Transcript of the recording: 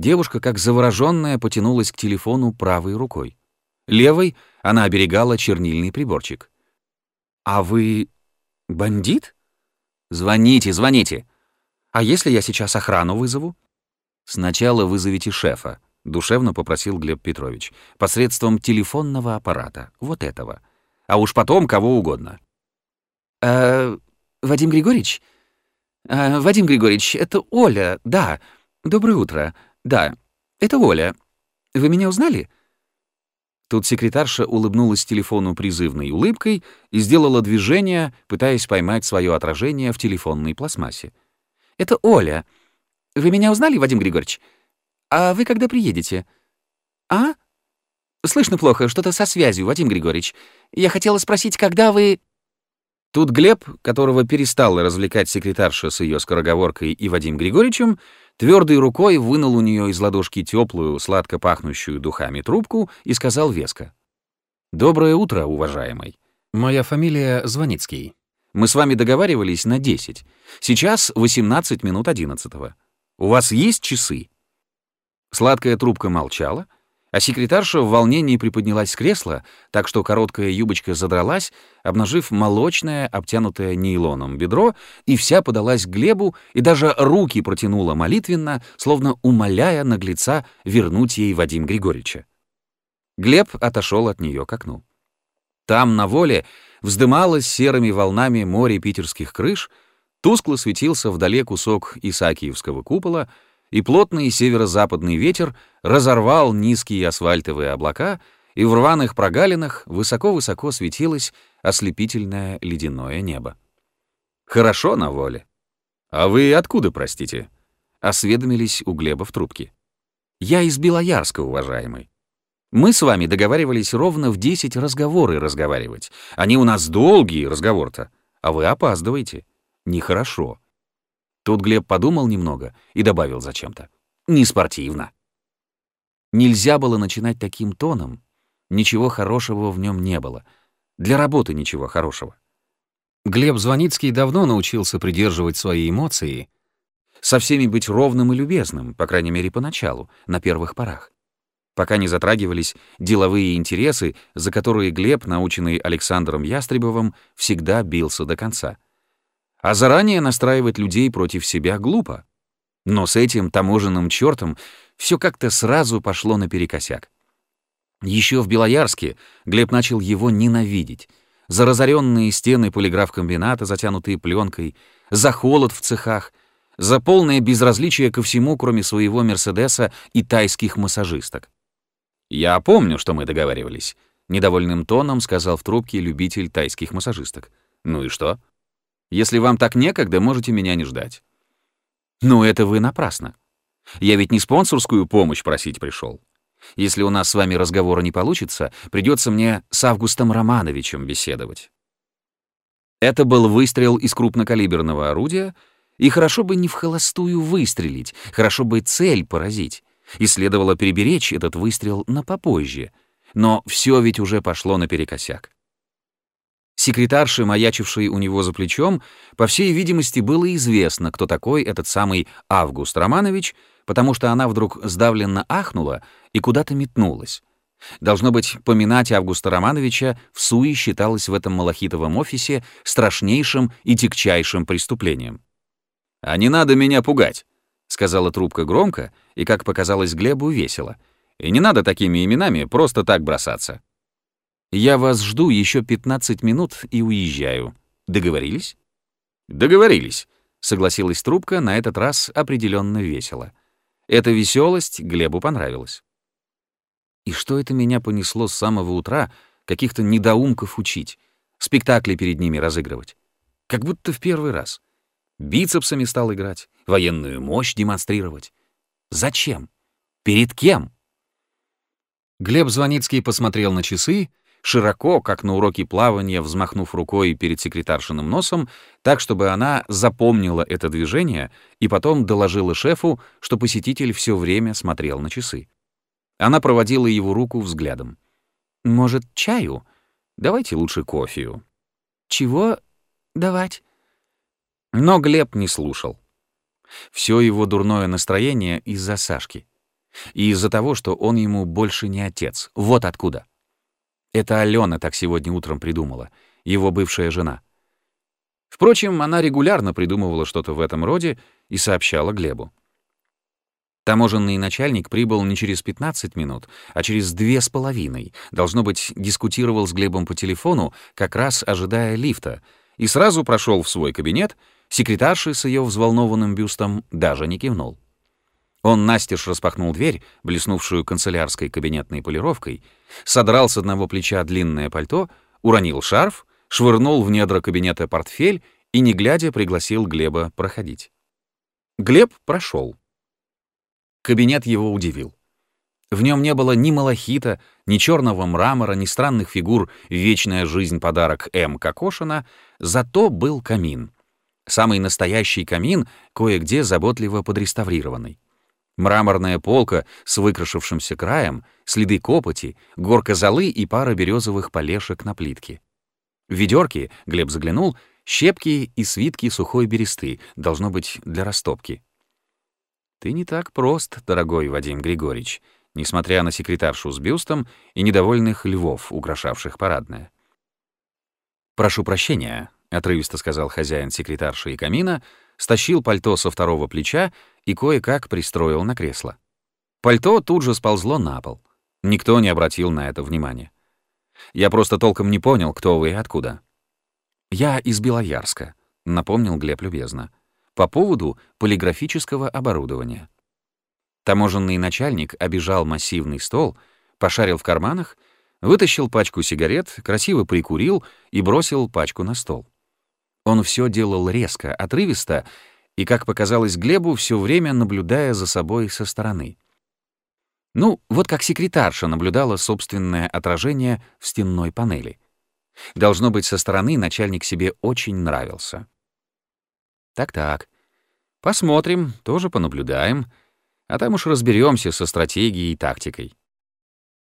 Девушка, как заворожённая, потянулась к телефону правой рукой. Левой она оберегала чернильный приборчик. «А вы бандит?» «Звоните, звоните!» «А если я сейчас охрану вызову?» «Сначала вызовите шефа», — душевно попросил Глеб Петрович, «посредством телефонного аппарата, вот этого. А уж потом кого угодно». «Э, Вадим Григорьевич? Э, Вадим Григорьевич, это Оля, да. Доброе утро. Да, это Оля. Вы меня узнали?» Тут секретарша улыбнулась телефону призывной улыбкой и сделала движение, пытаясь поймать свое отражение в телефонной пластмассе. «Это Оля. Вы меня узнали, Вадим Григорьевич? А вы когда приедете? А? Слышно плохо, что-то со связью, Вадим Григорьевич. Я хотела спросить, когда вы...» Тут Глеб, которого перестала развлекать секретарша с ее скороговоркой и Вадим Григорьевичем, твердой рукой вынул у нее из ладошки теплую, сладко пахнущую духами трубку и сказал веско. «Доброе утро, уважаемый. Моя фамилия Звоницкий. Мы с вами договаривались на 10. Сейчас 18 минут 11. У вас есть часы?» Сладкая трубка молчала, а секретарша в волнении приподнялась с кресла, так что короткая юбочка задралась, обнажив молочное, обтянутое нейлоном бедро, и вся подалась к Глебу и даже руки протянула молитвенно, словно умоляя наглеца вернуть ей Вадим Григорьевича. Глеб отошел от нее к окну. Там, на воле, вздымалось серыми волнами море питерских крыш, тускло светился вдали кусок Исаакиевского купола — и плотный северо-западный ветер разорвал низкие асфальтовые облака, и в рваных прогалинах высоко-высоко светилось ослепительное ледяное небо. «Хорошо на воле. А вы откуда, простите?» — осведомились у Глеба в трубке. «Я из Белоярска, уважаемый. Мы с вами договаривались ровно в 10 разговоры разговаривать. Они у нас долгие, разговор-то, а вы опаздываете. Нехорошо. Тут Глеб подумал немного и добавил зачем-то. «Не спортивно». Нельзя было начинать таким тоном. Ничего хорошего в нем не было. Для работы ничего хорошего. Глеб Звоницкий давно научился придерживать свои эмоции, со всеми быть ровным и любезным, по крайней мере, поначалу, на первых порах. Пока не затрагивались деловые интересы, за которые Глеб, наученный Александром Ястребовым, всегда бился до конца — а заранее настраивать людей против себя глупо. Но с этим таможенным чертом все как-то сразу пошло наперекосяк. Еще в Белоярске Глеб начал его ненавидеть. За разоренные стены полиграфкомбината, затянутые пленкой, за холод в цехах, за полное безразличие ко всему, кроме своего «Мерседеса» и тайских массажисток. «Я помню, что мы договаривались», — недовольным тоном сказал в трубке любитель тайских массажисток. «Ну и что?» Если вам так некогда, можете меня не ждать. Ну, это вы напрасно. Я ведь не спонсорскую помощь просить пришел. Если у нас с вами разговора не получится, придется мне с Августом Романовичем беседовать. Это был выстрел из крупнокалиберного орудия, и хорошо бы не в холостую выстрелить, хорошо бы цель поразить. И следовало переберечь этот выстрел на попозже. Но все ведь уже пошло наперекосяк. Секретарше, маячившей у него за плечом, по всей видимости, было известно, кто такой этот самый Август Романович, потому что она вдруг сдавленно ахнула и куда-то метнулась. Должно быть, поминать Августа Романовича в суе считалось в этом малахитовом офисе страшнейшим и тягчайшим преступлением. «А не надо меня пугать», — сказала трубка громко и, как показалось Глебу, весело. «И не надо такими именами просто так бросаться». Я вас жду еще 15 минут и уезжаю. Договорились? Договорились, согласилась трубка, на этот раз определенно весело. Эта веселость Глебу понравилась. И что это меня понесло с самого утра каких-то недоумков учить, спектакли перед ними разыгрывать? Как будто в первый раз. Бицепсами стал играть, военную мощь демонстрировать. Зачем? Перед кем? Глеб Звоницкий посмотрел на часы широко, как на уроке плавания, взмахнув рукой перед секретаршиным носом, так, чтобы она запомнила это движение и потом доложила шефу, что посетитель все время смотрел на часы. Она проводила его руку взглядом. «Может, чаю? Давайте лучше кофею». «Чего давать?» Но Глеб не слушал. Все его дурное настроение из-за Сашки. И из-за того, что он ему больше не отец. Вот откуда. Это Алена так сегодня утром придумала, его бывшая жена. Впрочем, она регулярно придумывала что-то в этом роде и сообщала Глебу. Таможенный начальник прибыл не через 15 минут, а через две с половиной. Должно быть, дискутировал с Глебом по телефону, как раз ожидая лифта, и сразу прошел в свой кабинет, секретарши с ее взволнованным бюстом даже не кивнул. Он настежь распахнул дверь, блеснувшую канцелярской кабинетной полировкой, содрал с одного плеча длинное пальто, уронил шарф, швырнул в недра кабинета портфель и, не глядя, пригласил Глеба проходить. Глеб прошел. Кабинет его удивил. В нем не было ни малахита, ни черного мрамора, ни странных фигур «Вечная жизнь» подарок М. Кокошина, зато был камин. Самый настоящий камин, кое-где заботливо подреставрированный. Мраморная полка с выкрашившимся краем, следы копоти, горка золы и пара березовых полешек на плитке. В ведерке, Глеб заглянул, щепки и свитки сухой бересты, должно быть, для растопки. «Ты не так прост, дорогой Вадим Григорьевич», несмотря на секретаршу с бюстом и недовольных львов, украшавших парадное. «Прошу прощения», — отрывисто сказал хозяин секретарши и камина, стащил пальто со второго плеча и кое-как пристроил на кресло. Пальто тут же сползло на пол. Никто не обратил на это внимания. Я просто толком не понял, кто вы и откуда. «Я из Белоярска», — напомнил Глеб любезно, «по поводу полиграфического оборудования». Таможенный начальник обижал массивный стол, пошарил в карманах, вытащил пачку сигарет, красиво прикурил и бросил пачку на стол. Он все делал резко, отрывисто и, как показалось Глебу, все время наблюдая за собой со стороны. Ну, вот как секретарша наблюдала собственное отражение в стенной панели. Должно быть, со стороны начальник себе очень нравился. Так-так. Посмотрим, тоже понаблюдаем, а там уж разберемся со стратегией и тактикой.